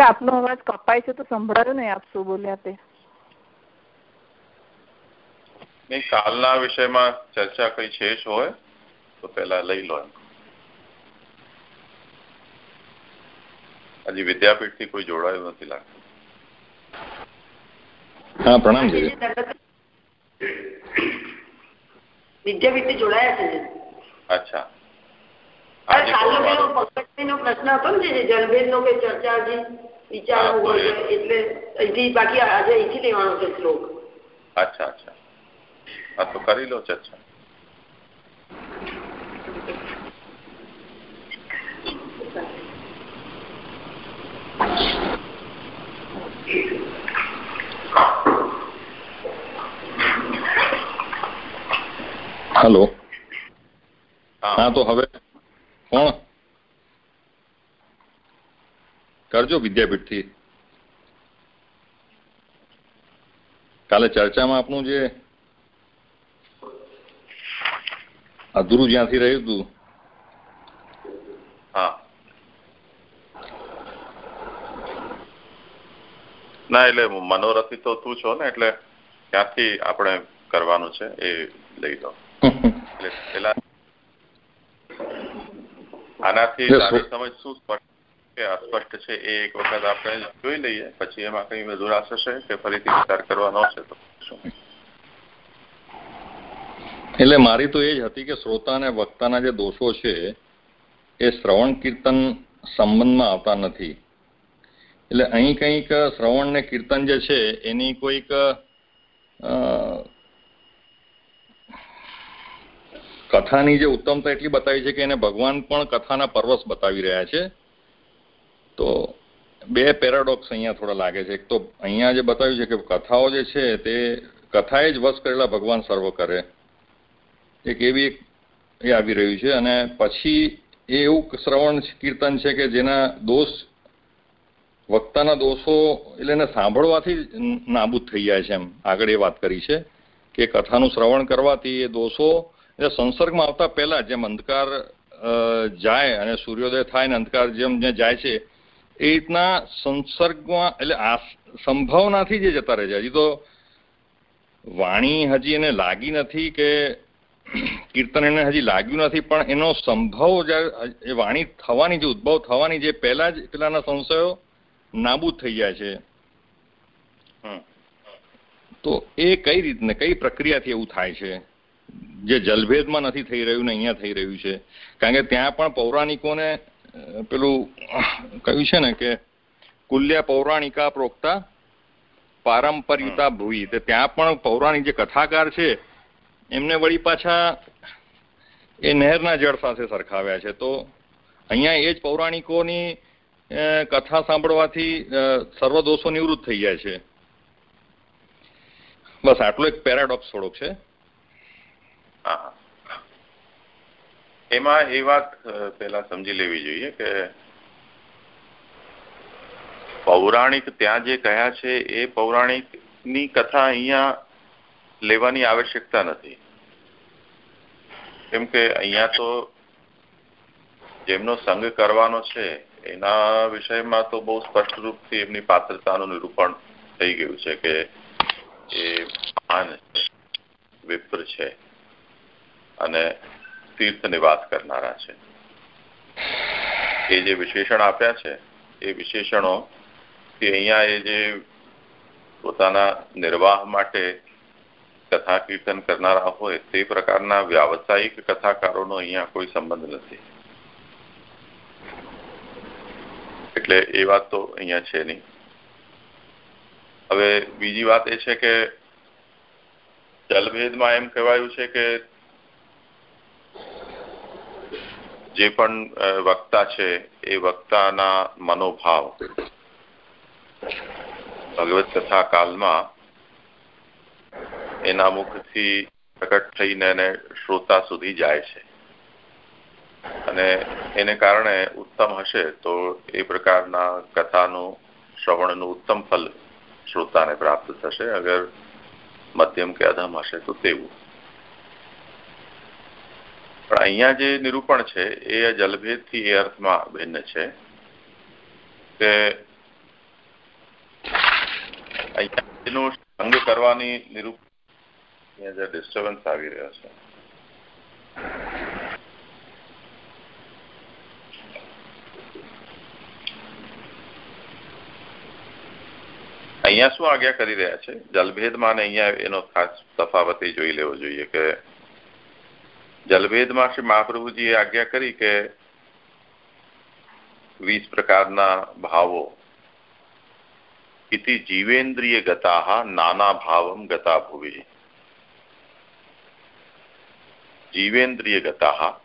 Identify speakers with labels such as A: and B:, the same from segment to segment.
A: આપનો અવાજ કપાય છે તો સંભળાયો નહીં આપ શું બોલ્યા તે?
B: નહીં કાલના વિષયમાં ચર્ચા કઈ છે જ હોય તો પેલા લઈ લો હજી વિદ્યાપીઠથી કોઈ જોડાયું નથી લાગતું.
C: હા પ્રણામ
D: વિદ્યાપીઠથી જોડાયા છે
B: અચ્છા.
D: પ્રશ્ન હતો ને જલભેદ નો કઈ ચર્ચા હજી વિચારવું હોય એટલે અહીંથી બાકી આજે અહીંથી લેવાનો છે શ્લોક.
B: અચ્છા અચ્છા. હા તો કરી લો ચર્ચા.
C: હલો. હા તો હવે કોણ? કરજો વિદ્યાપીઠથી કાલે ચર્ચામાં આપણું જે અધૂરું જ્યાંથી રહ્યું હતું.
B: હા. ના એટલે મનોરથી તો તું છો ને એટલે ત્યાંથી આપણે કરવાનું છે એ લઈ લો. એટલે પેલા આનાથી સમજ શું કે છે એ એક વખત આપણે જોઈ લઈએ. પછી એમાં કઈ વધુ રાસ કે ફરીથી વિચાર કરવાનો હશે તો
C: એટલે મારી તો એ જ હતી કે શ્રોતા અને વક્તાના જે દોષો છે, એ શ્રવણ કીર્તન સંબંધમાં આવતા નથી. એટલે અહીં કંઈક શ્રવણ ને કીર્તન જે છે, એની કોઈક કથાની જે ઉત્તમતા એટલી બતાવી છે કે એને ભગવાન પણ કથાના પરવશ બતાવી રહ્યા છે. તો બે પેરાડોક્સ અહીંયા થોડા લાગે છે. એક તો અહીંયા જે બતાવ્યું છે કે કથાઓ જે છે તે કથાએ જ વશ કરેલા ભગવાન સર્વ કરે. એક એવી એક એ આવી રહ્યું છે અને પછી એ એવું શ્રવણ કીર્તન છે કે જેના દોષ વક્તાના દોષો એટલે એને સાંભળવાથી નાબૂદ થઈ જાય છે એમ. આગળ એ વાત કરી છે કે કથાનું શ્રવણ કરવાથી એ દોષો એટલે સંસર્ગમાં આવતા પહેલા જેમ અંધકાર જાય અને સૂર્યોદય થાય ને અંધકાર જેમ જાય છે એ રીતના સંસર્ગમાં, એટલે આ સંભાવનાથી જે જતા રહે છે. હજી તો વાણી હજી એને લાગી નથી કે કીર્તન એને હજી લાગ્યું નથી, પણ એનો સંભવ એ વાણી થવાની જે, ઉદ્ભવ થવાની જે પહેલા જ પેલાના સંશયો નાબૂદ થઈ જાય છે. તો એ કઈ રીતને, કઈ પ્રક્રિયાથી એવું થાય છે? જે જલભેદમાં નથી થઈ રહ્યું ને અહીંયા થઈ રહ્યું છે. કારણ કે ત્યાં પણ પૌરાણિકોને પેલું કહ્યું છે ને કે કુલ્ય પૌરાણિકા પ્રોક્તા પારંપરિતા ભૂઈ ત્યાં પણ પૌરાણિક જે કથાકાર છે એમને વળી પાછા એ નહેરના જળ સાથે સરખાવ્યા છે. તો અહીંયા એ જ પૌરાણિકોની કથા સાંભળવાથી સર્વ દોષો નિવૃત્ત થઈ જાય છે. બસ આટલો એક પેરાડોક્સ થોડોક છે.
B: એમાં એ વાત પેલા સમજી લેવી જોઈએ કે પૌરાણિક ત્યાં જે કહ્યા છે એ પૌરાણિકની કથા અહીંયા લેવાની આવશ્યકતા નથી. કેમ કે અહીંયા તો જેમનો સંગ કરવાનો છે, એના વિષયમાં તો બહુ સ્પષ્ટ રૂપથી એમની પાત્રતાનું નિરૂપણ થઈ ગયું છે કે એ મહાન વિપ્ર છે. અને તીર્થ નિવાસ કરનારા છે. એ જે વિશેષણ આપ્યા છે, એ વિશેષણો કે અહીંયા એ જે પોતાના નિર્વાહ માટે કથા કીર્તન કરનારા હોય, તે પ્રકારના વ્યાવસાયિક કથાકારોનો અહીંયા કોઈ સંબંધ નથી. એટલે એ વાત તો અહીંયા છે નહીં. હવે બીજી વાત એ છે કે જલભેદમાં એમ કહેવાયું છે કે જે પણ વક્તા છે, એ વક્તાના મનોભાવ. ભગવત કથા કાલમાં એના મુખથી પ્રકટ થઈને એને શ્રોતા સુધી જાય છે. અને એને કારણે ઉત્તમ હશે તો એ પ્રકારના કથાનું શ્રવણનું ઉત્તમ ફલ શ્રોતાને પ્રાપ્ત થશે, અગર મધ્યમ કે અધમ હશે તો તેવું. પણ અહીંયા જે નિરૂપણ છે, એ જલભેદથી એ અર્થમાં ભિન્ન છે કે અહીંયાનું સંગ કરવાની નિરૂપણ ડિસ્ટર્બન્સ આવી રહ્યો છે. અહીંયા શું આજ્ઞા કરી રહ્યા છે? જલભેદમાં ને અહીંયા એનો ખાસ તફાવત જોઈ લેવો જોઈએ કે જલભેદમાં શ્રી મહાપ્રભુજીએ આજ્ઞા કરી કે વીસ પ્રકારના ભાવો. ઇતિ જીવેન્દ્રિય ગતા નાના ભાવમ ગતા ભુવિ. જીવેન્દ્રિય ગતા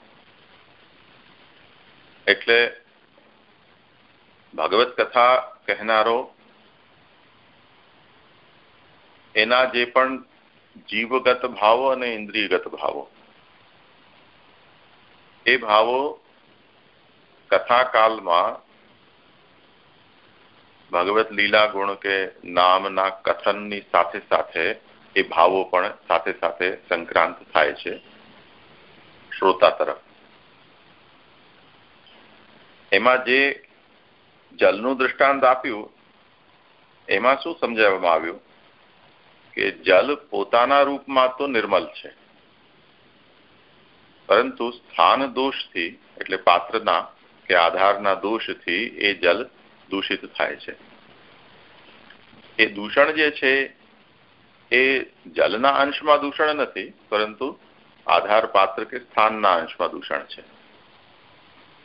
B: એટલે ભગવત કથા કહેનારો એના જે પણ જીવગત ભાવો અને ઇન્દ્રિયગત ભાવો. એ ભાવો કથાકાલમાં ભગવત લીલા ગુણ કે નામના કથનની સાથે સાથે એ ભાવો પણ સાથે સાથે સંક્રાંત થાય છે. શ્રોતા તરફ. એમાં જે જલનું દૃષ્ટાંત આપ્યું, એમાં શું સમજાવવામાં આવ્યું? કે જલ પોતાના રૂપમાં તો નિર્મલ છે. પરંતુ સ્થાન દોષથી, એટલે પાત્રના, કે આધારના દોષથી એ જલ દૂષિત થાય છે. એ દૂષણ જે છે, એ જલના અંશમાં દૂષણ નથી, પરંતુ આધાર પાત્ર કે સ્થાનના અંશમાં દૂષણ છે.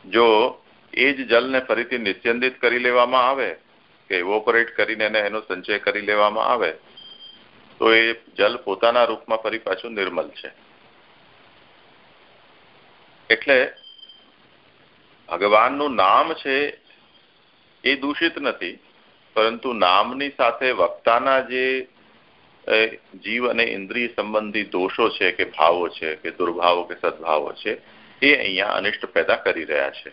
B: જો એ જ જલને ફરીથી નિત્યંદિત કરી લેવામાં આવે, કે ઇવોપરેટ કરીને એનો સંચય કરી લેવામાં આવે, તો એ જલ પોતાના રૂપમાં ફરી પાછું નિર્મલ છે. એટલે ભગવાનનું નામ છે એ દૂષિત નથી, પરંતુ નામની સાથે વક્તાના જે જીવ અને ઇન્દ્રિય સંબંધી દોષો છે કે ભાવો છે કે દુર્ભાવો કે સદભાવો છે, એ અહીંયા અનિષ્ટ પેદા કરી રહ્યા છે.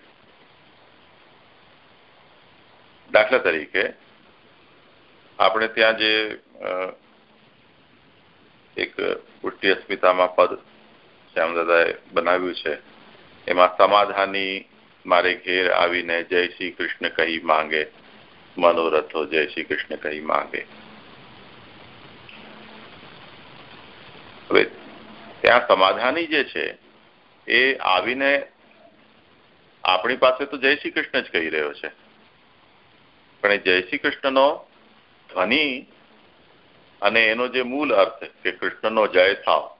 B: દાખલા તરીકે, આપણે ત્યાં જે એક પુષ્ટિ અસ્મિતામાં પદ શ્યામદાદાએ બનાવ્યું છે એમાં સમાધાની મારે ઘેર આવીને જય શ્રી કૃષ્ણ કહી માંગે. મનોરથો જય શ્રી કૃષ્ણ કહી માંગે. હવે ત્યાં સમાધાની જે છે, એ આવીને આપણી પાસે તો જય શ્રી કૃષ્ણ જ કહી રહ્યો છે. પણ એ જય શ્રી કૃષ્ણનો ધ્વનિ અને એનો જે મૂળ અર્થ કે કૃષ્ણનો જય થાવ,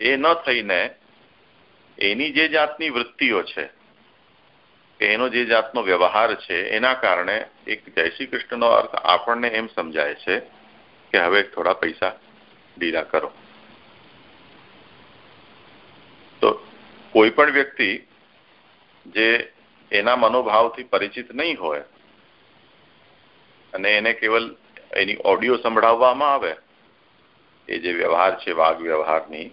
B: એ ન થઈને એની જે જાતની વૃત્તિઓ છે, એનો જે જાતનો વ્યવહાર છે, એના કારણે એક જય શ્રી કૃષ્ણનો અર્થ આપણને એમ સમજાય છે કે હવે થોડા પૈસા ડીલા કરો. તો કોઈ પણ વ્યક્તિ જે એના મનોભાવથી પરિચિત નહીં હોય અને એને કેવલ એની ઓડિયો સંભળાવવામાં આવે, એ જે વ્યવહાર છે, વાઘ વ્યવહારની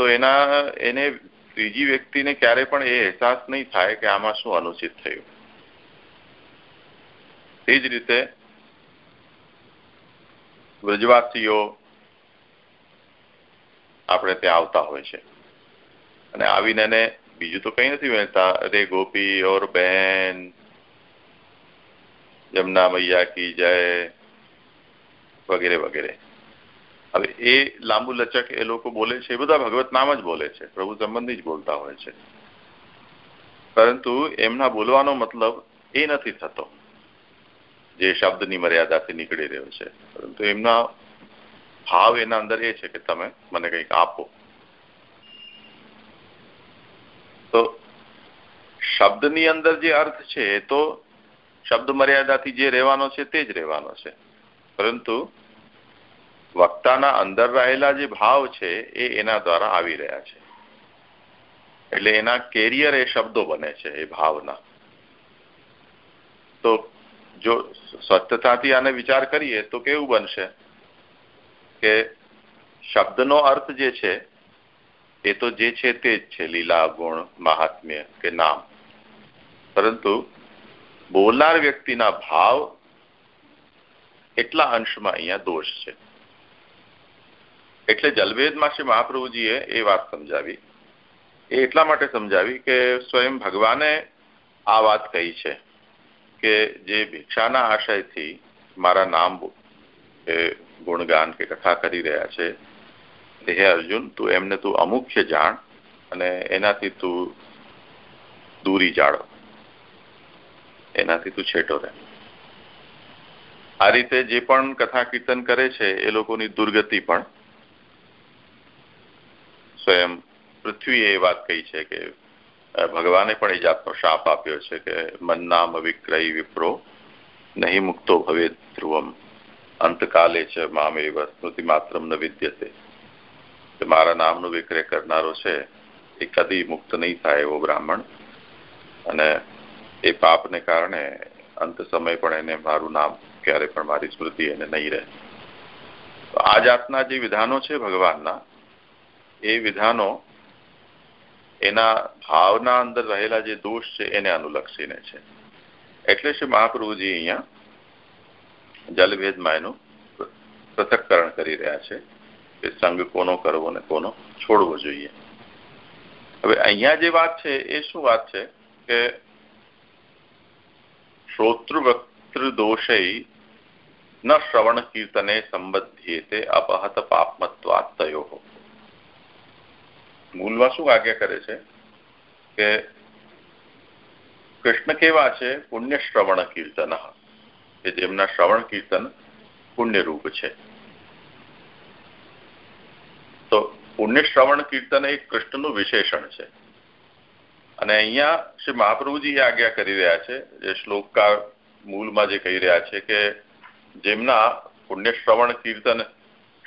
B: તો એના, એને ત્રીજી વ્યક્તિને ક્યારે પણ એ અહેસાસ નહીં થાય કે આમાં શું અનુચિત થયું. તે જ રીતે વ્રજવાસીઓ આપણે ત્યાં આવતા હોય છે. અને આવીને એને બીજું તો કઈ નથી વહેતા. અરે ગોપી ઓર બહેન, જમના મૈયા કી જય, વગેરે વગેરે. હવે એ લાંબુ લચક એ લોકો બોલે છે, એ બધા ભગવત નામ જ બોલે છે, પ્રભુ સંબંધી જ બોલતા હોય છે. પરંતુ એમના બોલવાનો મતલબ એ નથી થતો જે શબ્દની મર્યાદાથી નીકળી રહ્યો છે. પરંતુ એમના ભાવ એના અંદર એ છે કે તમે મને કંઈક આપો. તો શબ્દની અંદર જે અર્થ છે તો શબ્દ મર્યાદાથી જે રહેવાનો છે તે જ રહેવાનો છે. પરંતુ વક્તાના અંદર રહેલા જે ભાવ છે એ એના દ્વારા આવી રહ્યા છે. એટલે એના કેરિયર એ શબ્દો બને છે, એ ભાવના. તો જો સ્વચ્છતાથી આને વિચાર કરીએ તો કેવું બનશે? કે શબ્દનો અર્થ જે છે, એ તો જે છે તે જ છે, લીલા, ગુણ, મહાત્મ્ય કે નામ. પરંતુ બોલનાર વ્યક્તિના ભાવ એટલા અંશમાં અહીંયા દોષ છે. એટલે જલવેદમાં શ્રી મહાપ્રભુજીએ એ વાત સમજાવી. એ એટલા માટે સમજાવી કે સ્વયં ભગવાને આ વાત કહી છે કે જે ભિક્ષાના આશયથી મારા નામ એ ગુણગાન કે કથા કરી રહ્યા છે, હે અર્જુન, તું એમને તું અમુખ્ય જાણ અને એનાથી તું દૂરી જાળો એનાથી તું છેટો રહે. આ રીતે જે પણ કથા કીર્તન કરે છે એ લોકોની દુર્ગતિ પણ સ્વયં પૃથ્વીએ એ વાત કહી છે કે ભગવાને પણ એ જાતનો શાપ આપ્યો છે કે મન્નામ વિક્રય વિપ્રો, નહીં મુક્તો ભવે ધ્રુવમ. અંતકાલે છે મામેવ સ્મૃતિ માત્ર ન વિદ્યતે. મારા નામનો વિક્રય કરનારો છે એ કદી મુક્ત નહીં થાય એવો બ્રાહ્મણ. અને એ પાપને કારણે અંત સમય પણ એને મારું નામ ક્યારે પણ મારી સ્મૃતિ એને નહીં રહે. આ જાતના જે વિધાનો છે ભગવાનના એ વિધાનો એના ભાવના અંદર રહેલા જે દોષ છે એને અનુલક્ષીને છે. એટલે શ્રી મહાપ્રભુજી અહીંયા જલભેદમાં એનું પૃથક્કરણ કરી રહ્યા છે કે સંઘ કોનો કરવો ને કોનો છોડવો જોઈએ. હવે અહીંયા જે વાત છે એ શું વાત છે કે શ્રોતૃવક્તૃ દોષય ન શ્રવણ કીર્તને સંબધ્યેતે અપહત પાપમત્વાત્તયો. મૂળમાં શું આજ્ઞા કરે છે કે કૃષ્ણ કેવા છે? પુણ્ય શ્રવણ કીર્તન. કે જેમના શ્રવણ કીર્તન પુણ્યરૂપ છે. તો પુણ્ય શ્રવણ કીર્તન એ કૃષ્ણનું વિશેષણ છે. અને અહીંયા શ્રી મહાપ્રભુજી આજ્ઞા કરી રહ્યા છે, જે શ્લોકકાર મૂળમાં જે કહી રહ્યા છે કે જેમના પુણ્ય શ્રવણ કીર્તન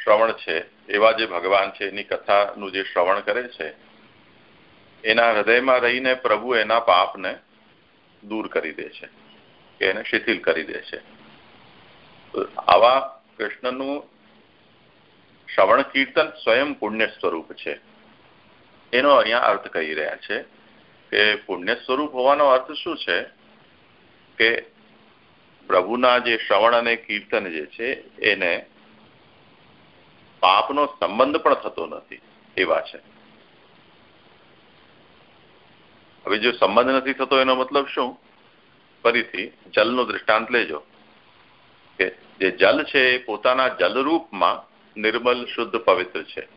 B: શ્રવણ છે એવા જે ભગવાન છે, એની કથાનું જે શ્રવણ કરે છે, એના હૃદયમાં રહીને પ્રભુ એના પાપને દૂર કરી દે છે, કે એને શિથિલ કરી દે છે. આવા કૃષ્ણનું શ્રવણ કીર્તન સ્વયં પુણ્ય સ્વરૂપ છે. એનો અહીંયા અર્થ કહી રહ્યા છે કે પુણ્ય સ્વરૂપ હોવાનો અર્થ શું છે? કે પ્રભુના જે શ્રવણ અને કીર્તન જે છે, એને પાપનો સંબંધ પણ થતો નથી. એવા છે. હવે જો સંબંધ નથી થતો, એનો મતલબ શું? ફરીથી જલનું દૃષ્ટાંત લેજો કે જે જલ છે એ પોતાના જલરૂપમાં નિર્મલ, શુદ્ધ, પવિત્ર છે.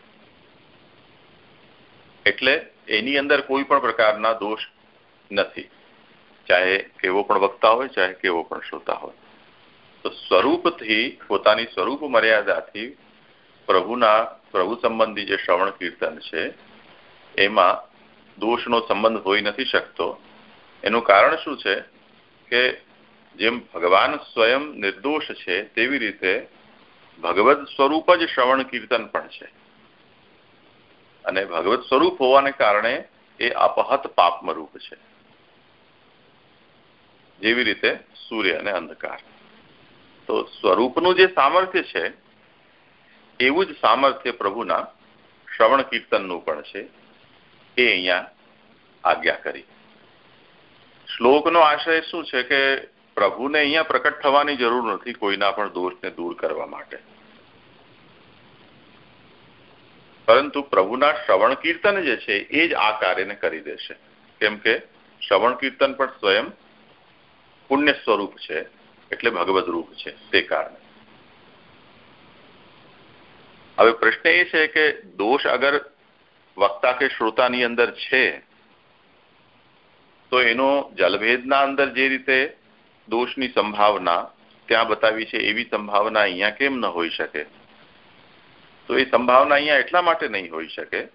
B: એટલે એની અંદર કોઈ પણ પ્રકારના દોષ નથી. ચાહે કેવો પણ વક્તા હોય, ચાહે કેવો પણ શ્રોતા હોય. તો સ્વરૂપથી, પોતાની સ્વરૂપ મર્યાદાથી પ્રભુના પ્રભુ સંબંધી જે શ્રવણ કીર્તન છે, એમાં દોષનો સંબંધ હોઈ નથી શકતો. એનું કારણ શું છે કે જેમ ભગવાન સ્વયં નિર્દોષ છે, તેવી રીતે ભગવત સ્વરૂપ જ શ્રવણ કીર્તન પણ છે. અને ભગવત સ્વરૂપ હોવાને કારણે એ અપહત પાપમરૂપ છે. જેવી રીતે સૂર્ય અને અંધકાર. તો સ્વરૂપનું જે સામર્થ્ય છે એવું જ સામર્થ્ય પ્રભુના શ્રવણ કીર્તનનું પણ છે. એ અહીંયા આજ્ઞા કરી. શ્લોકનો આશય શું છે કે પ્રભુને અહીંયા પ્રકટ થવાની જરૂર નથી કોઈના પણ દોષને દૂર કરવા માટે. પરંતુ પ્રભુના શ્રવણ કીર્તન જે છે એ જ આ કાર્યને કરી દેશે. કેમ કે શ્રવણ કીર્તન પણ સ્વયં પુણ્ય સ્વરૂપ છે, એટલે ભગવદ રૂપ છે, તે કારણે. હવે પ્રશ્ન એ છે કે દોષ અગર વક્તા કે શ્રોતાની અંદર છે, તો એનો જલભેદના અંદર જે રીતે દોષની સંભાવના, ત્યાં બતાવી છે એવી સંભાવના અહીંયા કેમ ન હોઈ શકે? તો એ સંભાવના અહીંયા એટલા માટે નહીં હોઈ શકે,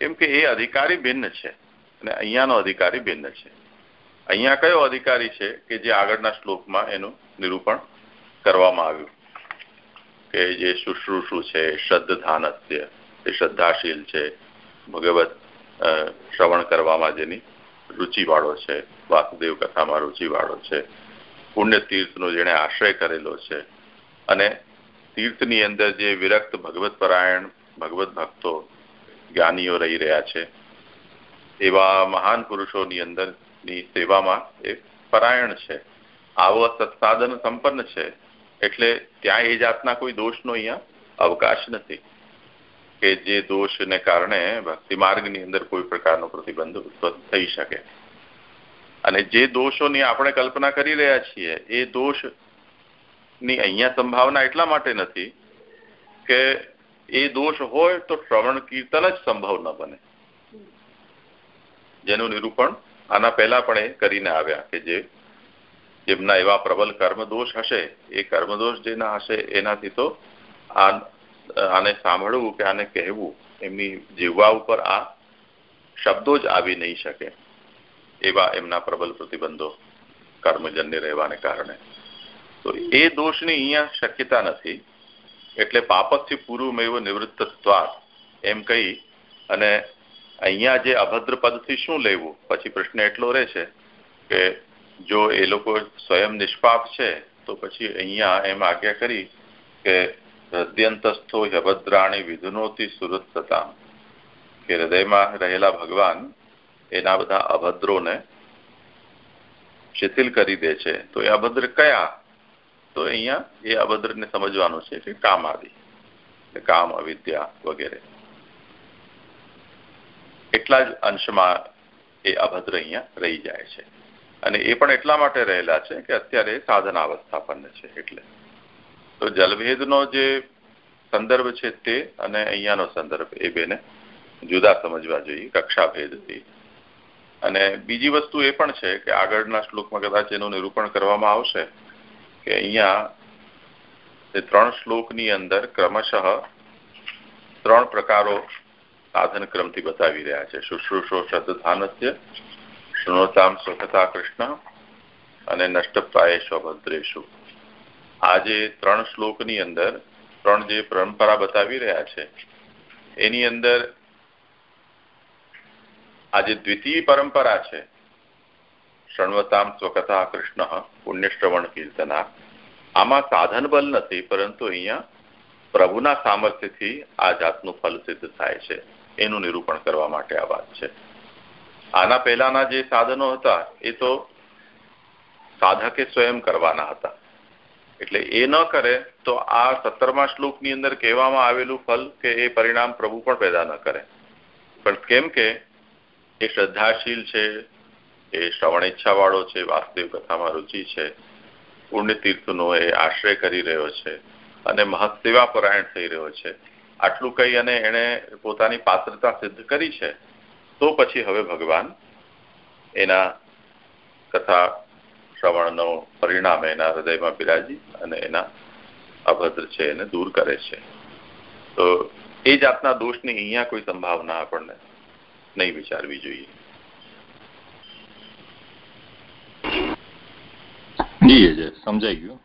B: કેમ કે એ અધિકારી ભિન્ન છે અને અહીંયાનો અધિકારી ભિન્ન છે. અહીંયા કયો અધિકારી છે કે જે આગળના શ્લોકમાં એનું નિરૂપણ કરવામાં આવ્યું? કે જે શુશ્રુષુ છે શ્રદ્ધાનસ્ય, એ શ્રદ્ધાશીલ છે. ભગવત શ્રવણ કરવામાં જેની રુચિવાળો છે, વાસુદેવ કથામાં રુચિવાળો છે. પુણ્ય તીર્થનો જેણે આશ્રય કરેલો છે. અને તીર્થની અંદર જે વિરક્ત ભગવત પરાયણ, ભગવત ભક્તો, જ્ઞાનીઓ રહી રહ્યા છે, એવા મહાન પુરુષોની અંદરની સેવામાં એ પરાયણ છે. આવો સત્સાધન સંપન્ન છે. એટલે ત્યાં એ જાતના કોઈ દોષનો અહીંયા અવકાશ નથી કે જે દોષને કારણે ભક્તિ માર્ગની અંદર કોઈ પ્રકારનો પ્રતિબંધ ઉત્પન્ન થઈ શકે. અને જે દોષોની આપણે કલ્પના કરી રહ્યા છીએ, એ દોષની અહીંયા સંભાવના એટલા માટે નથી કે એ દોષ હોય તો શ્રવણ કીર્તન જ સંભવ ન બને. જેનું નિરૂપણ આના પહેલા પણ એ કરીને આવ્યા કે જે જેમના એવા પ્રબલ કર્મદોષ હશે, એ કર્મદોષ જેના હશે, એનાથી તો આને સાંભળવું કે આને કહેવું, એમની જીવવા ઉપર આ શબ્દો જ આવી નહીં શકે એવા એમના પ્રબલ પ્રતિબંધો કર્મજન્ય રહેવાને કારણે. તો એ દોષની અહીંયા શક્યતા નથી, એટલે પાપથી પૂર્વમેવ નિવૃત્ત એમ કહી અને અહીંયા જે અભદ્ર પદથી શું લેવું? પછી પ્રશ્ન એટલો રહે છે કે જો એ લોકો સ્વયં નિષ્પાપ છે, તો પછી અહીંયા એમ આજ્ઞા કરી કે હૃદયંતસ્થો અભદ્રાણી વિધુનોથી સુરત થતા કે હૃદયમાં રહેલા ભગવાન એના બધા અભદ્રોને શિથિલ કરી દે છે. તો એ અભદ્ર કયા? તો અહીંયા એ અભદ્રને સમજવાનું છે કે કામ આદિ કામ, અવિદ્યા વગેરે. એટલા જ અંશમાં એ અભદ્ર અહીંયા રહી જાય છે. અને એ પણ એટલા માટે રહેલા છે કે અત્યારે સાધનાવસ્થાપન્ન છે એટલે. તો જલભેદનો જે સંદર્ભ છે તે અને અહીંયાનો સંદર્ભ એ બેને જુદા સમજવા જોઈએ કક્ષા ભેદથી અને બીજી વસ્તુ એ પણ છે કે આગળના શ્લોકમાં કદાચ એનું નિરૂપણ કરવામાં આવશે કે અહીંયા તે ત્રણ શ્લોકની અંદર ક્રમશઃ ત્રણ પ્રકારો સાધન ક્રમથી બતાવી રહ્યા છે. શુશ્રુષો શ્રદ્ધાનસ્ય શૃણોતામ સ્વકથા કૃષ્ણ અને નષ્ટપ્રાયેશો ભદ્રેશુ. આ જે ત્રણ શ્લોકની અંદર ત્રણ જે પરંપરા બતાવી રહ્યા છે, એની અંદર આ દ્વિતીય પરંપરા છે, શણવતામ સ્વકથા કૃષ્ણ, પુણ્યશ્રવણ કીર્તના. આમાં સાધન બલ નથી, પરંતુ અહીંયા પ્રભુના સામર્થ્યથી આ જાતનું ફલ સિદ્ધ થાય છે. એનું નિરૂપણ કરવા માટે આ વાત છે. આના પહેલાના જે સાધનો હતા, એ તો સાધકે સ્વયં કરવાના હતા. એટલે એ ન કરે તો આ સત્તરમા શ્લોકની અંદર કહેવામાં આવેલું ફલ કે એ પરિણામ પ્રભુ પણ પેદા ન કરે. પણ કેમ કે એ શ્રદ્ધાશીલ છે, એ શ્રવણ ઈચ્છાવાળો છે વાસ્તવિક કથામાં રુચિ છે, પુણ્યતીર્થનો એ આશ્રય કરી રહ્યો છે અને મહત્સેવા પરાયણ થઈ રહ્યો છે. આટલું કહી અને એણે પોતાની પાત્રતા સિદ્ધ કરી છે. તો પછી હવે ભગવાન એના કથા શ્રવણનો પરિણામ એના હૃદયમાં બિરાજી અને એના અભદ્ર છે એને દૂર કરે છે. તો એ જાતના દોષની અહીંયા કોઈ સંભાવના આપણને નહીં વિચારવી જોઈએ.
C: જી સમજાઈ ગયું.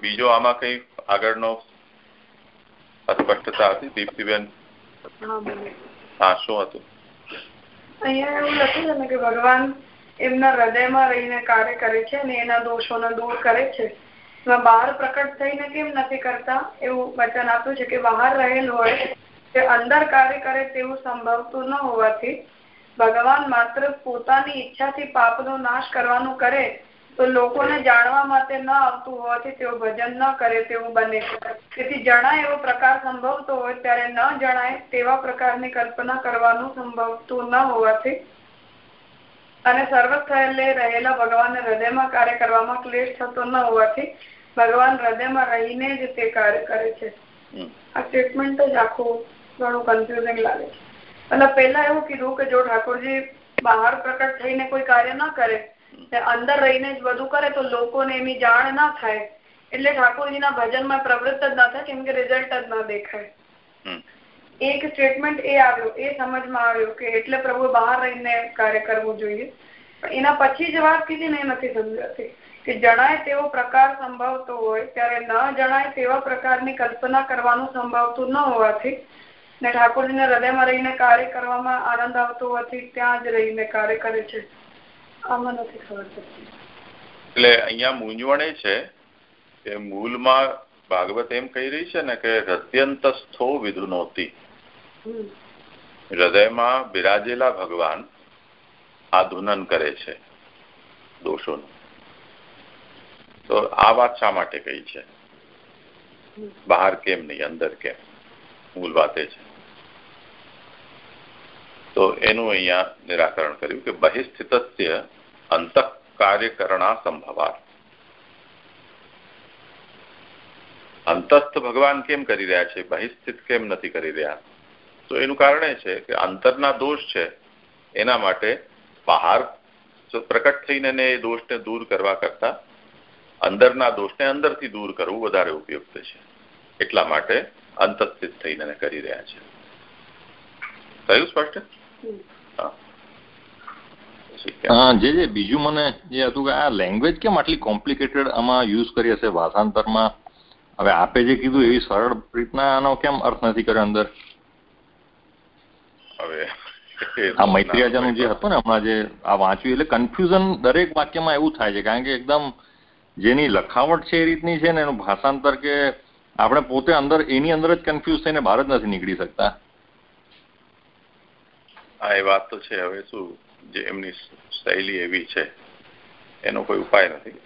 B: બીજો આમાં કઈ આગળનો અસ્પષ્ટતા હતી દીપ્તિબેન હા શું હતું?
E: અહીંયા એવું લખ્યું છે ને કે ભગવાન એમના હૃદયમાં રહીને કાર્ય કરે છે અને એના દોષોને દૂર કરે છે. બહાર પ્રકટ થઈને કેમ નથી કરતા? એવું વચન આપ્યું છે કે બહાર રહેલું હોય તે અંદર કાર્ય કરે તેવું સંભવતું ન હોવાથી ભગવાન માત્ર પોતાની ઈચ્છાથી પાપનો નાશ કરવાનું કરે તો લોકોને જાણવા માટે ન આવતું હોવાથી તેઓ ભજન ન કરે તેવું બને. તેથી જણાય એવો પ્રકાર સંભવતો હોય ત્યારે ન જણાય તેવા પ્રકારની કલ્પના કરવાનું સંભવતું ન હોવાથી અને સર્વ થયેલે રહેલા ભગવાનને હૃદયમાં કાર્ય કરવામાં ક્લેશ થતો ન હોવાથી ભગવાન હૃદયમાં રહીને જ તે કાર્ય કરે છે. આ સ્ટેટમેન્ટ જ આખું ઘણું કન્ફ્યુઝિંગ લાગે છે. અને પહેલા એવું કીધું કે જો ઠાકોરજી બહાર પ્રકટ થઈને કોઈ કાર્ય ન કરે અંદર રહીને જ બધું કરે તો લોકોને એની જાણ ના થાય. એટલે ઠાકોરજીના ભજનમાં પ્રવૃત્ત જ ના થાય કેમ કે રિઝલ્ટ જ ના દેખાય. એક સ્ટેટમેન્ટ એ આવ્યો એ સમજમાં આવ્યો કે એટલે પ્રભુ બહાર રહીને કાર્ય કરવું જોઈએ. પણ એના પછી જ વાત કીધી ને એ નથી સમજાતી. કે જણાય તેવો પ્રકાર સંભવતો હોય ત્યારે ન જણાય તેવા પ્રકારની કલ્પના કરવાનું સંભવતું ન હોવાથી ને ઠાકોરજીને હૃદયમાં રહીને કાર્ય કરવામાં આનંદ આવતો હોવાથી ત્યાં જ રહીને કાર્ય કરે છે આમાં નથી ખબર પડતી
B: એટલે અહીંયા મૂંઝવણ એ છે કે મૂળમાં ભાગવત એમ કહી રહી છે ને કે હૃદયંતસ્થો વિધુનોતી. હૃદયમાં બિરાજેલા ભગવાન આ ધુનન કરે છે દોષોનું. તો આ વાત શા માટે કહી છે? બહાર કેમ નહીં અંદર કેમ? મૂળ વાત એ છે. તો એનું અહીંયા નિરાકરણ કર્યું કે બહિસ્થિતસ્ય અંત કાર્યકરણા સંભવાત અંતસ્થ ભગવાન કેમ કરી રહ્યા છે? બહિસ્થિત કેમ નથી કરી રહ્યા? તો એનું કારણ એ છે કે અંતરના દોષ છે, એના માટે બહાર પ્રકટ થઈને એ દોષને દૂર કરવા કરતા અંદરના દોષને અંદરથી દૂર કરવું વધારે ઉપયુક્ત છે. એટલા માટે અંતસ્થિત થઈને કરી રહ્યા છે. થયું સ્પષ્ટ?
C: જે જે બીજું મને જે હતું કે આ લેંગ્વેજ કેમ આટલી કોમ્પ્લિકેટેડ આમાં યુઝ કરી હશે ભાષાંતરમાં? હવે આપે જે કીધું એવી સરળ રીતના આનો કેમ અર્થ નથી કર્યો અંદર?
B: હવે
C: આ મૈત્રીયાજાનું જે હતું ને હમણાં જે આ વાંચ્યું એટલે કન્ફ્યુઝન દરેક વાક્યમાં એવું થાય છે કારણ કે એકદમ જેની લખાવટ છે એ રીતની છે ને એનું ભાષાંતર કે આપણે પોતે અંદર એની અંદર જ કન્ફ્યુઝ થઈને બહાર જ નથી નીકળી શકતા.
B: હા એ વાત તો છે. હવે શું જે એમની શૈલી એવી છે એનો કોઈ ઉપાય નથી.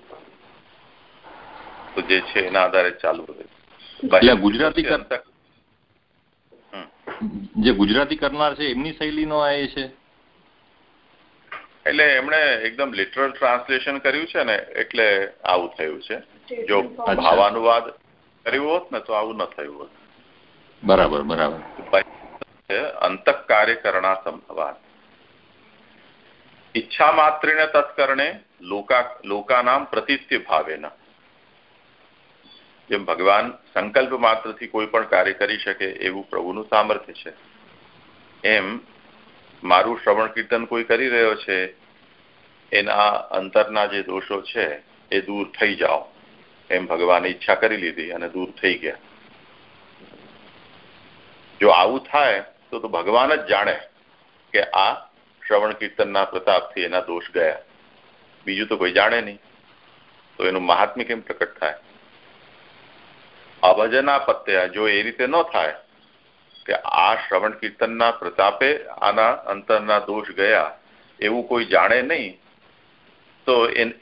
B: તો જે છે એના આધારે ચાલુ
C: એટલે ગુજરાતી જે ગુજરાતી કરનાર છે એમની શૈલીનો આ એ છે?
B: એટલે એમણે એકદમ લિટરલ ટ્રાન્સલેશન કર્યું છે ને એટલે આવું થયું છે. જો ભાવાનુવાદ કર્યું હોત ને તો આવું ન થયું હોત.
C: બરાબર બરાબર.
B: ઈચ્છા માત્રેણ તત્કરણે લોકા લોકાનામ પ્રતિત્ય ભાવેના જેમ ભગવાન સંકલ્પ માત્રથી કોઈ પણ કાર્ય કરી શકે એવું પ્રભુનું સામર્થ્ય છે। એમ મારું શ્રવણ કીર્તન કોઈ કરી રહ્યો છે, એના અંતરના જે દોષો છે, એ દૂર થઈ જાઓ। એમ ભગવાને ઈચ્છા કરી લીધી અને દૂર થઈ ગયા। જો આવું થાય તો તો ભગવાન જ જાણે કે આ શ્રવણ કીર્તનના પ્રતાપથી એના દોષ ગયા. બીજું તો કોઈ જાણે નહીં. તો એનું મહાત્મ્ય કેમ પ્રકટ થાય? અભજના પત્યા જો એ રીતે ન થાય કે આ શ્રવણ કીર્તનના પ્રતાપે આના અંતરના દોષ ગયા, એવું કોઈ જાણે નહીં, તો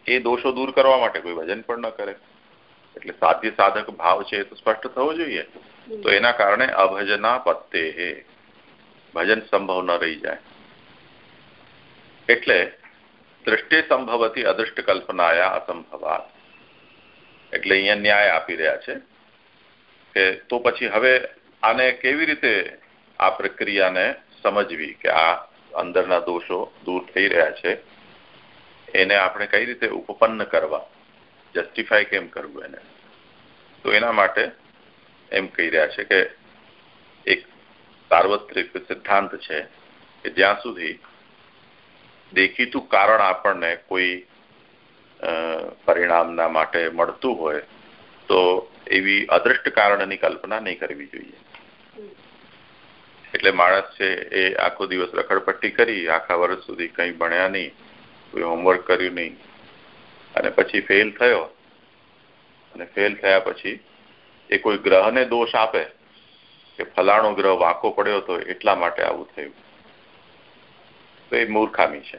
B: એ દોષો દૂર કરવા માટે કોઈ ભજન પણ ન કરે. એટલે સાધ્ય સાધક ભાવ છે એ તો સ્પષ્ટ થવો જોઈએ. તો એના કારણે અભજના ભજન સંભવ ન રહી જાય. એટલે દ્રષ્ટિ સંભવતી અદૃષ્ટ કલ્પનાયા અસંભવા એટલે અહીંયા ન્યાય આપી રહ્યા છે કે તો પછી હવે આને કેવી રીતે આ પ્રક્રિયાને સમજવી કે આ અંદરના દોષો દૂર થઈ રહ્યા છે, એને આપણે કઈ રીતે ઉપપન્ન કરવા જસ્ટિફાય કેમ કરવું એને? તો એના માટે એમ કહી રહ્યા છે કે સાર્વત્રિક સિદ્ધાંત છે કે જ્યાં સુધી દેખીતું કારણ આપણને કોઈ પરિણામના માટે મળતું હોય, તો એવી અદ્રષ્ટ કારણની કલ્પના નહીં કરવી જોઈએ. એટલે માણસ છે એ આખો દિવસ રખડપટ્ટી કરી, આખા વર્ષ સુધી કંઈ ભણ્યા નહીં, કોઈ હોમવર્ક કર્યું નહીં, અને પછી ફેલ થયો. અને ફેલ થયા પછી એ કોઈ ગ્રહને દોષ આપે કે ફલાણો ગ્રહ વાંકો પડ્યો હતો એટલા માટે આવું થયું. તો એ મૂર્ખામી છે.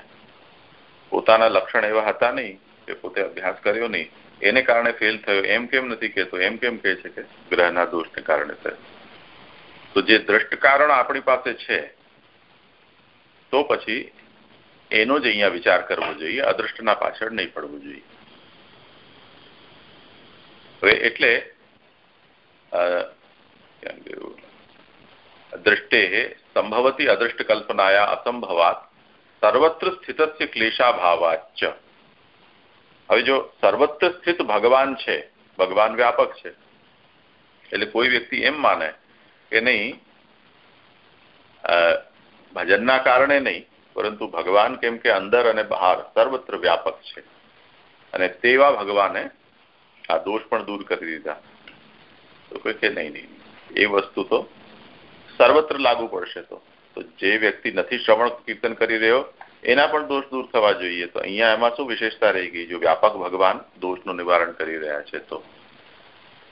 B: પોતાના લક્ષણ એવા હતા નહીં કે પોતે અભ્યાસ કર્યો નહીં. એને કારણે ફેલ થયો. એમ કેમ નથી કહેતો? એમ કેમ કહે છે કે ગ્રહના દોષને કારણે થયો. તો જે દ્રષ્ટ કારણ આપણી પાસે છે, તો પછી એનો જ અહીંયા વિચાર કરવો જોઈએ. અદ્રષ્ટના પાછળ નહીં પડવું જોઈએ. હવે એટલે સંભવતી અદૃષ્ટ કલ્પનાયા અસંભવાત સર્વત્ર સ્થિત ક્લેશાભાવાચ હવે જો સર્વત્ર સ્થિત ભગવાન છે ભગવાન વ્યાપક છે એટલે કોઈ વ્યક્તિ એમ માને કે નહીં ભજનના કારણે નહીં પરંતુ ભગવાન કેમ કે અંદર અને બહાર સર્વત્ર વ્યાપક છે અને તેવા ભગવાને આ દોષ પણ દૂર કરી દીધા તો કોઈ કે નહીં નહીં એ વસ્તુ તો સર્વત્ર લાગુ પડશે તો. જે વ્યક્તિ નથી શ્રવણ કીર્તન કરી રહ્યો, એના પણ દોષ દૂર થવા જોઈએ. તો અહીંયા એમાં શું વિશેષતા રહી ગઈ? જો વ્યાપક ભગવાન દોષનું નિવારણ કરી રહ્યા છે તો.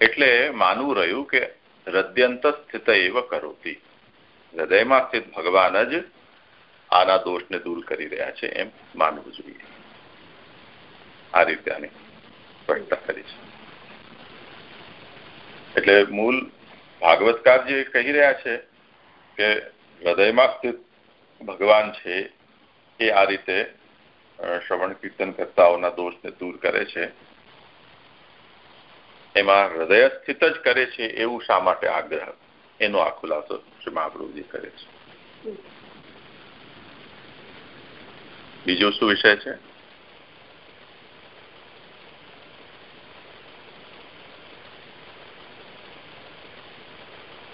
B: એટલે માનવું રહ્યું કે હૃદયંત સ્થિત એવ કરોતી. હૃદયમાં સ્થિત ભગવાન જ આના દોષને દૂર કરી રહ્યા છે એમ માનવું જોઈએ. આ રીતે આની સ્પષ્ટતા કરી છે. એટલે મૂળ ભાગવતકાર જે કહી રહ્યા છે કે હૃદયમાં સ્થિત ભગવાન છે એ આ રીતે શ્રવણ કીર્તન કરતાઓના દોષને દૂર કરે છે. એમાં હૃદય સ્થિત જ કરે છે એવું શા માટે આગ્રહ? એનો આ ખુલાસો શ્રી મહાપ્રભુજી કરે છે. બીજો શું વિષય છે?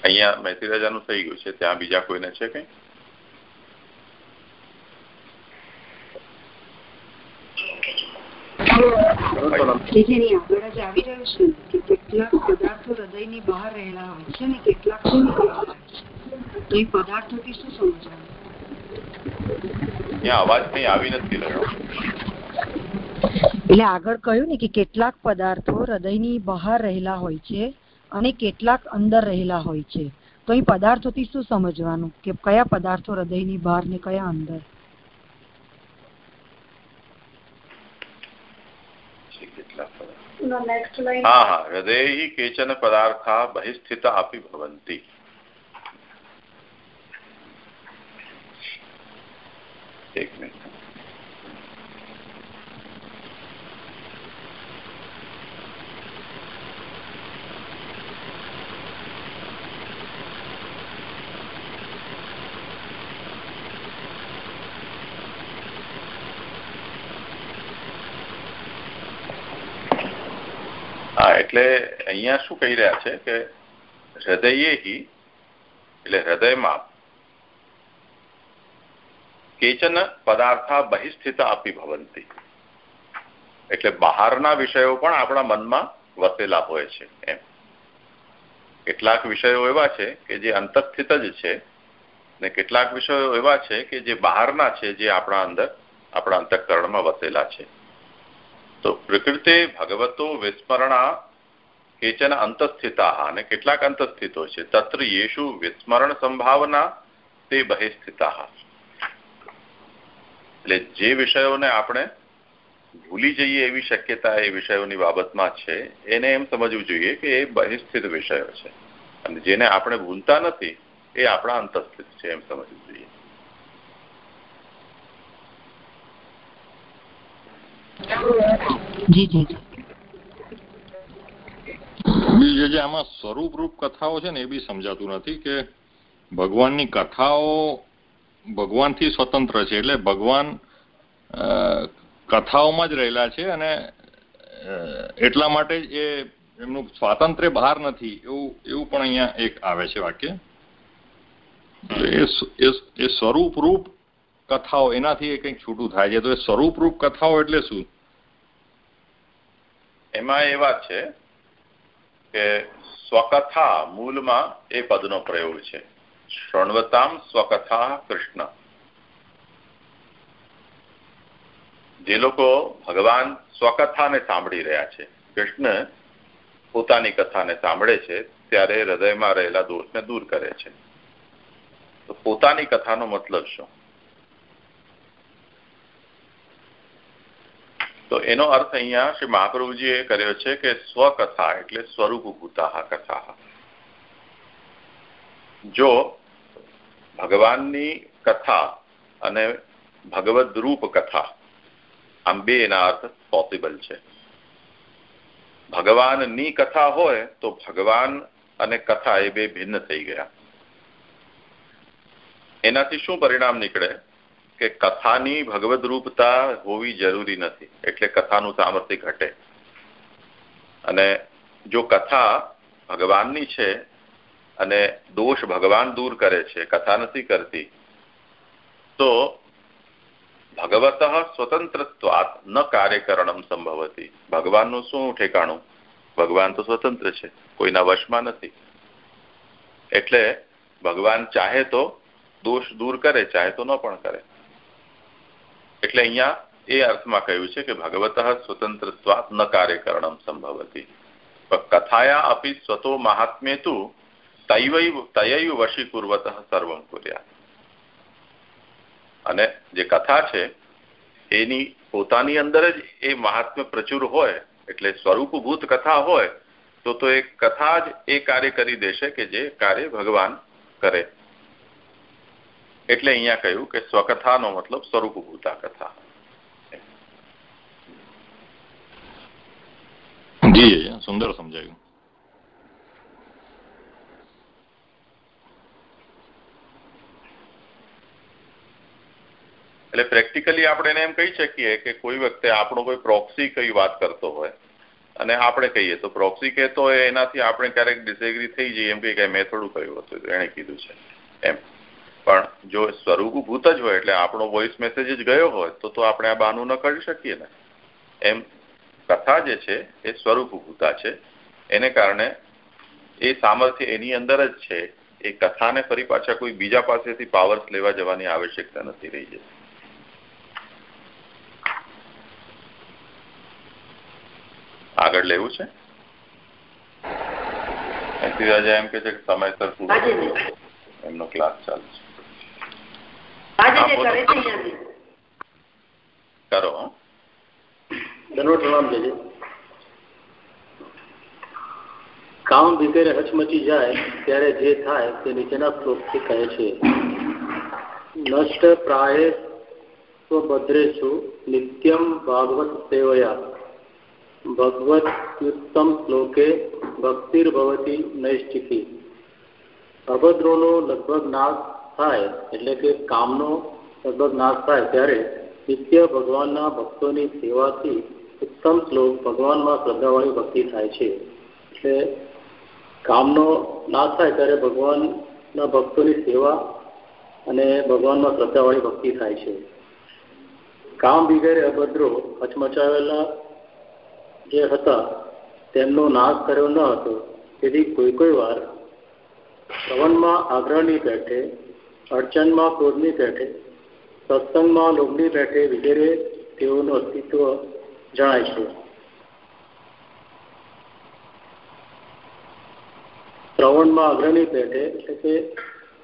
B: અહીંયા મૈત્રી રાજાનું થઈ ગયું છે ત્યાં બીજા કોઈને છે કઈ?
F: જેની આગળ જ આવી રહ્યું છે કે કેટલાક પદાર્થો હૃદયની બહાર રહેલા હોય છે ને કેટલાક તો એ પદાર્થોથી શું સમજાવે
B: ત્યાં અવાજ કઈ આવી નથી રહ્યો.
F: એટલે આગળ કહ્યું ને કે કેટલાક પદાર્થો હૃદયની બહાર રહેલા હોય છે અને કેટલાક અંદર રહેલા હોય છે. તો એ પદાર્થોથી શું સમજવાનું? કે કયા પદાર્થો હૃદયની બહાર ને કયા અંદર?
B: હા હા. હૃદય કેચન પદાર્થા બહિસ્થિત આપી ભવંતી. એક મિનિટ હા એટલે અહીંયા શું કહી રહ્યા છે કે હૃદયે એટલે હૃદયમાં કેચન પદાર્થા બહિસ્થિત આપી ભવંતી. એટલે બહારના વિષયો પણ આપણા મનમાં વસેલા હોય છે એમ. કેટલાક વિષયો એવા છે કે જે અંતસ્થિત જ છે ને કેટલાક વિષયો એવા છે કે જે બહારના છે જે આપણા અંદર, આપણા અંતઃકરણમાં વસેલા છે. તો પ્રકૃતિ ભગવતો વિસ્મરણા કેચન અંતસ્થિતા અને કેટલાક અંતસ્થિત છે તત્ર યેશુ વિસ્મરણ સંભાવના તે બહિસ્થિતા એટલે જે વિષયોને આપણે ભૂલી જઈએ એવી શક્યતા એ વિષયોની બાબતમાં છે, એને એમ સમજવું જોઈએ કે એ બહિસ્થિત વિષયો છે. અને જેને આપણે ભૂલતા નથી, એ આપણા અંતસ્થિત છે એમ સમજવું જોઈએ.
C: બીજે જે આમાં સ્વરૂપરૂપ કથાઓ છે ને એ બી સમજાતું નથી કે ભગવાનની કથાઓ ભગવાનથી સ્વતંત્ર છે. એટલે ભગવાન કથાઓમાં જ રહેલા છે અને એટલા માટે જ એ એમનું સ્વાતંત્ર્ય બહાર નથી. એવું એવું પણ અહીંયા એક આવે છે વાક્ય. એ સ્વરૂપરૂપ કથાઓ એનાથી એ કંઈક છૂટું થાય છે. તો એ સ્વરૂપરૂપ કથાઓ એટલે શું?
B: એમાં એ વાત છે કે સ્વકથા મૂળમાં એ પદનો પ્રયોગ છે. શૃણવતામ સ્વકથા કૃષ્ણ. જે લોકો ભગવાન સ્વકથાને સાંભળી રહ્યા છે, કૃષ્ણ પોતાની કથાને સાંભળે છે, ત્યારે હૃદયમાં રહેલા દોષને દૂર કરે છે. તો પોતાની કથાનો મતલબ શું? તો એનો અર્થ અહીંયા શ્રી મહાપ્રભુજીએ કર્યો છે કે સ્વકથા એટલે સ્વરૂપભૂતા કથા જો ભગવાનની કથા અને ભગવદ રૂપ કથા, આમ બે એના અર્થ પોસિબલ છે. ભગવાનની કથા હોય તો ભગવાન અને કથા એ બે ભિન્ન થઈ ગયા. એનાથી શું પરિણામ નીકળે? કે કથાની ભગવદ રૂપતા હોવી જરૂરી નથી. એટલે કથાનું સામર્થ્ય ઘટે. અને જો કથા ભગવાનની છે અને દોષ ભગવાન દૂર કરે છે, કથા નથી કરતી, તો ભગવત સ્વતંત્રત્વાત ન કાર્યકરણમ સંભવતી. ભગવાનનું શું ઠેકાણું? ભગવાન તો સ્વતંત્ર છે, કોઈના વશમાં નથી. એટલે ભગવાન ચાહે તો દોષ દૂર કરે, ચાહે તો ન પણ કરે. એટલે અહીંયા એ અર્થમાં કહ્યું છે કે ભગવત સ્વતંત્રત્વાત ન કાર્યકરણમ સંભવતી. કથાયા અપી સ્વતો મહાત્મ્ય તુ તયૈવ વશીકુર્વત સર્વમ કુર્યા. અને જે કથા છે, એની પોતાની અંદર જ એ મહાત્મ્ય પ્રચુર હોય, એટલે સ્વરૂપભૂત કથા હોય, તો તો એ કથા જ એ કાર્ય કરી દેશે કે જે કાર્ય ભગવાન કરે. એટલે અહીંયા કહ્યું કે સ્વકથાનો મતલબ સ્વરૂપભૂતા કથા.
C: જી સુંદર સમજાયું.
B: એટલે પ્રેક્ટિકલી આપણે એને એમ કહી શકીએ કે કોઈ વખતે આપણો કોઈ પ્રોક્સી કઈ વાત કરતો હોય અને આપણે કહીએ તો પ્રોક્સી કહેતો હોય એનાથી આપણે ક્યારેક ડિસએગ્રી થઈ જઈએ એમ કે મેં થોડું કહ્યું હતું એણે કીધું છે એમ. પણ જો સ્વરૂપ ભૂત જ હોય એટલે આપણો વોઇસ મેસેજ જ ગયો હોય તો તો આપણે આ બાનું ન કરી શકીએ ને. એમ કથા જે છે એ સ્વરૂપભૂતા છે. એને કારણે એ સામર્થ્ય એની અંદર જ છે. એ કથાને ફરી પાછા કોઈ બીજા પાસેથી પાવર્સ લેવા જવાની આવશ્યકતા નથી રહી જતી. આગળ લેવું છે? અહીંથી રાજા એમ કે છે કે સમયસર એમનો ક્લાસ ચાલુ છે. કરો
G: કામ વગેરે હચમચી જાય ત્યારે જે થાય તે નીચેના શ્લોકથી કહે છે નષ્ટ પ્રાય સ્વભદ્રેશુ નિત્યમ ભાગવત સેવયા ભગવત્યુત્તમ શ્લોકે ભક્તિર્ભવતી નૈષ્ઠિકી અભદ્રોનો લગભગ નાશ થાય, એટલે કે કામનો લગભગ નાશ થાય ત્યારે નિત્ય ભગવાનના ભક્તોની સેવાથી ઉત્તમ શ્લોક ભગવાનમાં શ્રદ્ધાવાળી ભક્તિ થાય છે. એટલે કામનો નાશ થાય ત્યારે ભગવાનના ભક્તોની સેવા અને ભગવાનમાં શ્રદ્ધાવાળી ભક્તિ થાય છે. કામ વગેરે અભદ્રો હચમચાવેલા જે હતા, તેમનો નાશ કર્યો ન હતો. તેથી કોઈ કોઈ વાર શ્રવણમાં આગ્રહની પેઠે અડચણમાં ક્રોધની પેઠે સત્સંગમાં લોભની પેઠે વગેરે તેઓનું અસ્તિત્વ જણાય છે. શ્રવણમાં અગ્રણી પેઠે એટલે કે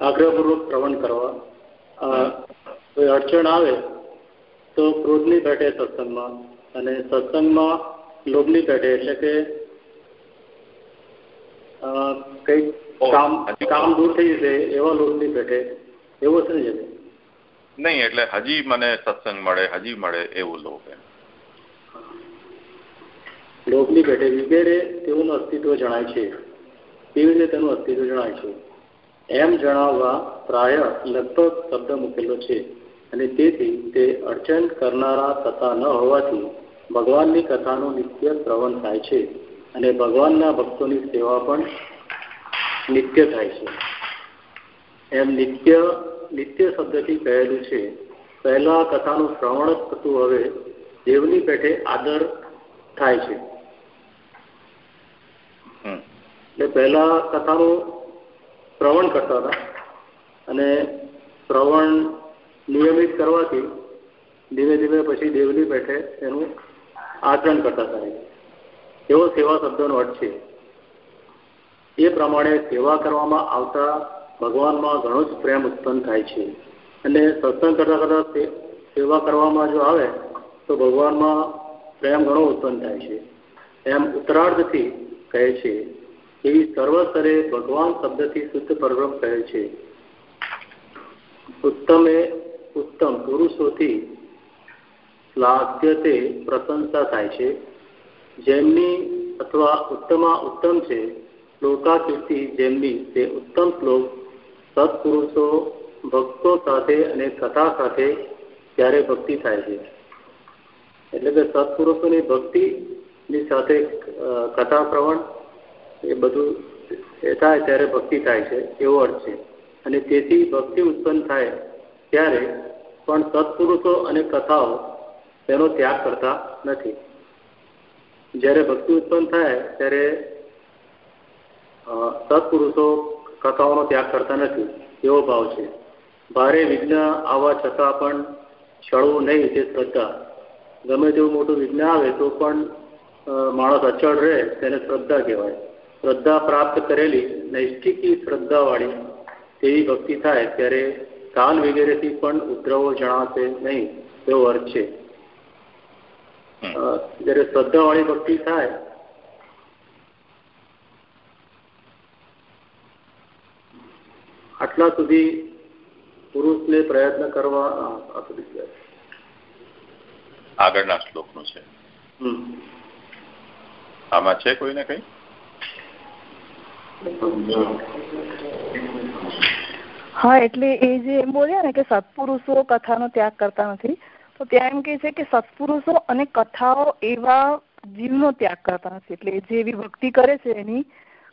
G: આગ્રહપૂર્વક શ્રવણ કરવા કોઈ અડચણ આવે તો ક્રોધની પેઠે સત્સંગમાં અને સત્સંગમાં લોભની પેઠે એટલે કે કઈ કામ કામ દૂર થઈ જશે એવા લોભની પેટે એવો છે ને
B: નહીં એટલે હજી મને સત્સંગ મળે હજી મળે એવું લોભ એમ.
G: લોભની પેટે વિગેરે તેઓનું અસ્તિત્વ જણાય છે. કેવી રીતે તેનું અસ્તિત્વ જણાય છે? એમ જણાવવા પ્રાય લગભગ શબ્દ મૂકેલો છે અને તેથી તે અડચણ કરનારા થતા ન હોવાથી ભગવાનની કથાનું નિત્ય શ્રવણ થાય છે અને ભગવાનના ભક્તોની સેવા પણ નિત્ય થાય છે. એમ નિત્ય નિત્ય શબ્દથી કહેલું છે. પહેલા કથાનું શ્રવણ જ થતું હવે દેવની પેઠે આદર થાય છે. એટલે પહેલા કથાનું શ્રવણ કરતા હતા અને શ્રવણ નિયમિત કરવાથી ધીમે ધીમે પછી દેવની પેઠે એનું આચરણ કરતા થાય એવો સેવા શબ્દનો અર્થ છે. એ પ્રમાણે સેવા કરવામાં આવતા ભગવાનમાં ઘણો જ પ્રેમ ઉત્પન્ન થાય છે. અને સત્સંગ કરતા કરતા સેવા કરવામાં જો આવે, તો ભગવાનમાં પ્રેમ ઘણો ઉત્પન્ન થાય છે. એમ ઉત્તરાર્ધથી કહે છે, એવી સર્વસ્તરે ભગવાન શબ્દથી શુદ્ધ પરબ્રહ્મ કહે છે. ઉત્તમે ઉત્તમ પુરુષોથી લાગ્યતે પ્રશંસા થાય છે. જેમની અથવા ઉત્તમા ઉત્તમ છે શ્લોકાકીર્તિ જેમની તે ઉત્તમ શ્લોક સત્પુરુષો ભક્તો સાથે અને કથા સાથે ત્યારે ભક્તિ થાય છે. એટલે કે સત્પુરુષોની ભક્તિની સાથે કથા શ્રવણ એ બધું એ થાય ત્યારે ભક્તિ થાય છે, એવો અર્થ છે. અને તેથી ભક્તિ ઉત્પન્ન થાય ત્યારે પણ સત્પુરુષો અને કથાઓ તેનો ત્યાગ કરતા નથી. જ્યારે ભક્તિ ઉત્પન્ન થાય ત્યારે સત્પુરુષો કથાઓનો ત્યાગ કરતા નથી એવો ભાવ છે. ભારે વિઘ્ન આવવા છતાં પણ છળવું નહીં તે શ્રદ્ધા. ગમે તેવું મોટું વિઘ્ન આવે તો પણ માણસ અચળ રહે તેને શ્રદ્ધા કહેવાય. શ્રદ્ધા પ્રાપ્ત કરેલી નૈષ્ઠિકી શ્રદ્ધાવાળી તેવી ભક્તિ થાય ત્યારે કાન વગેરેથી પણ ઉદ્રવો જણાશે નહીં એવો અર્થ છે. જ્યારે શ્રદ્ધા વાળી ભક્તિ થાય આટલા સુધી પુરુષને પ્રયત્ન કરવા
B: આગળના શ્લોકનું છે. આમાં છે કોઈને કઈ?
A: હા એટલે એ જે એમ બોલ્યા ને કે સત્પુરુષો કથાનો ત્યાગ કરતા નથી તો ત્યાં એમ કે છે કે સત્પુરુષો અને કથાઓ એવા જીવનો ત્યાગ કરતા નથી. એટલે જે એવી ભક્તિ કરે છે એની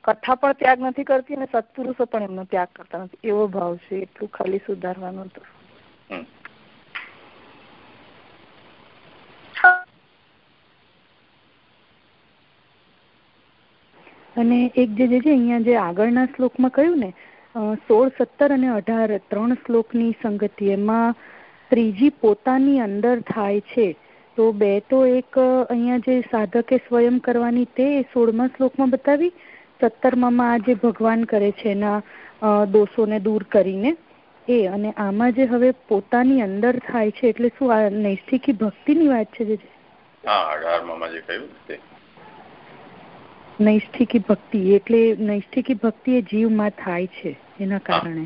A: કથા પણ ત્યાગ નથી કરતી અને સત્પુરુષો પણ એમનો ત્યાગ કરતા નથી. એવો ભાવ છે એટલું ખાલી સુધારવાનું હતું અને એક જે છે અહીંયા જે આગળના શ્લોકમાં કહ્યું ને સોળ સત્તર અને અઢાર ત્રણ શ્લોકની સંગતિ એમાં ત્રીજી પોતાની અંદર થાય છે. તો બે તો એક અહીંયા જે સાધકે સ્વયં કરવાની તે સોળમા શ્લોકમાં બતાવી સત્તરમાં આ જે ભગવાન કરે છે એના દોષોને દૂર કરીને એ અને આમાં જે હવે પોતાની અંદર થાય છે એટલે શું આ નૈષ્ઠિકી ભક્તિની વાત છે જે? નૈષ્ઠિકી ભક્તિ એટલે નૈષ્ઠિકી ભક્તિ એ જીવમાં થાય છે એના કારણે.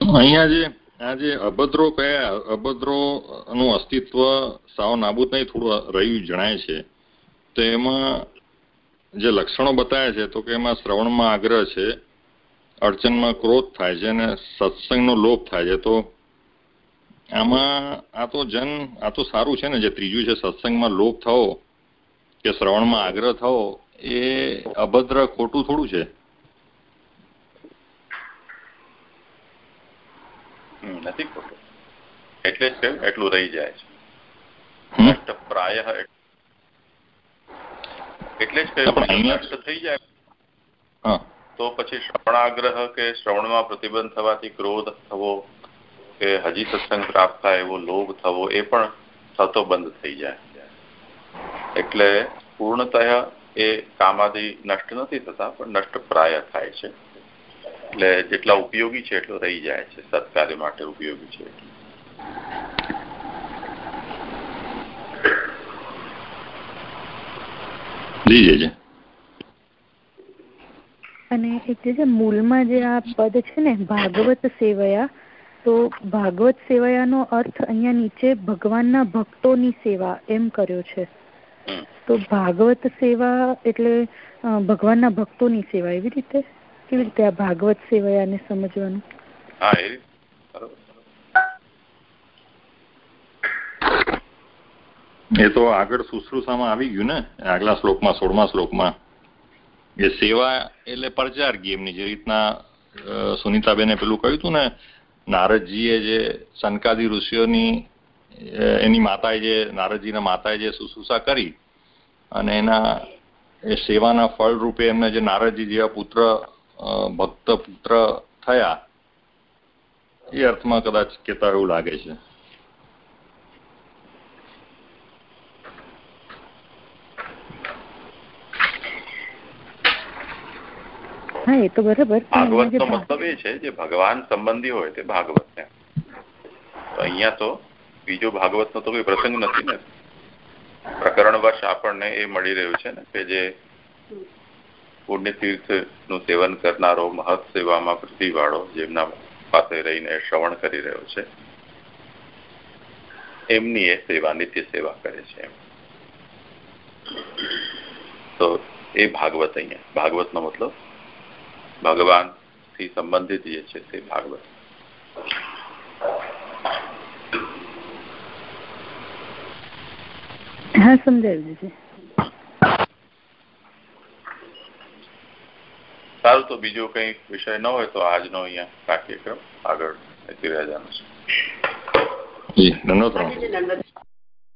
C: અહીંયા જે આ જે અભદ્રો કયા? અભદ્રો નું અસ્તિત્વ સાવ નાબૂદ નહીં, થોડું રહ્યું જણાય છે. તો એમાં જે લક્ષણો બતાવે છે, તો કે એમાં શ્રવણમાં આગ્રહ છે, અડચણમાં ક્રોધ થાય છે અને સત્સંગનો લોભ થાય છે. તો આમાં આ તો જન, આ તો સારું છે ને, જે ત્રીજું છે, સત્સંગમાં લોભ થવો કે શ્રવણમાં આગ્રહ થવો, એ અભદ્ર ખોટું થોડું છે.
B: નથી ખોટું એટલે જ કહ્યું એટલું રહી જાય છે. પ્રાય એટલે જ કહ્યું થઈ જાય. તો પછી શ્રવણાગ્રહ કે શ્રવણમાં પ્રતિબંધ થવાથી ક્રોધ થવો કે હજી સત્સંગ પ્રાપ્ત થાય એવો લોભ થવો એ પણ થતો બંધ થઈ જાય. એટલે પૂર્ણતઃ એ કામાદી નષ્ટ નથી થતા પણ નષ્ટ પ્રાય થાય છે. એટલે જેટલા ઉપયોગી છે એટલો રહી જાય છે સત્કાર્ય માટે ઉપયોગી છે.
A: અને એક જે મૂળમાં જે આ પદ છે ને ભાગવત સેવયા તો ભાગવત સેવયાનો અર્થ અહીંયા નીચે ભગવાનના ભક્તોની સેવા એમ કર્યો છે. તો ભાગવત સેવા એટલે ભગવાનના ભક્તોની સેવા એવી રીતે? કેવી રીતે આ ભાગવત સેવાયાને સમજવાનું?
B: હા એ
C: એ તો આગળ શુશ્રુષામાં આવી ગયું ને આગલા શ્લોકમાં સોળમા શ્લોકમાં. એ સેવા એટલે પરચારગી એમની જે રીતના સુનિતાબેને પેલું કહ્યું હતું ને નારદજીએ જે સનકાદી ઋષિઓની એની માતાએ જે નારદજીના માતાએ જે શુશ્રુષા કરી અને એના એ સેવાના ફળ રૂપે એમને જે નારદજી જેવા પુત્ર ભક્ત પુત્ર થયા. એ અર્થમાં કદાચ કહેતા એવું લાગે છે.
A: હા એ તો બરાબર.
B: ભાગવત નો મતલબ એ છે જે ભગવાન સંબંધી હોય તે ભાગવત ને અહિયાં તો બીજો ભાગવત નો તો કોઈ પ્રસંગ નથી ને. પ્રકરણ વર્ષ આપણને એ મળી રહ્યું છે ને કે જે પુણ્યતીર્થનું સેવન કરનારો મહત સેવામાં પૃથ્વીવાળો જેમના પાસે રહીને શ્રવણ કરી રહ્યો છે, એમની એ સેવા, નિત્ય સેવા કરે છે તો એ ભાગવત અહીંયા ભાગવત નો મતલબ ભગવાનથી સંબંધિત જે છે તે ભાગવત.
A: હા
B: સારું તો બીજો કઈ વિષય ન હોય તો આજનો અહીંયા કાર્યક્રમ આગળ રહેવાનો છે.
C: ધન્યવાદ.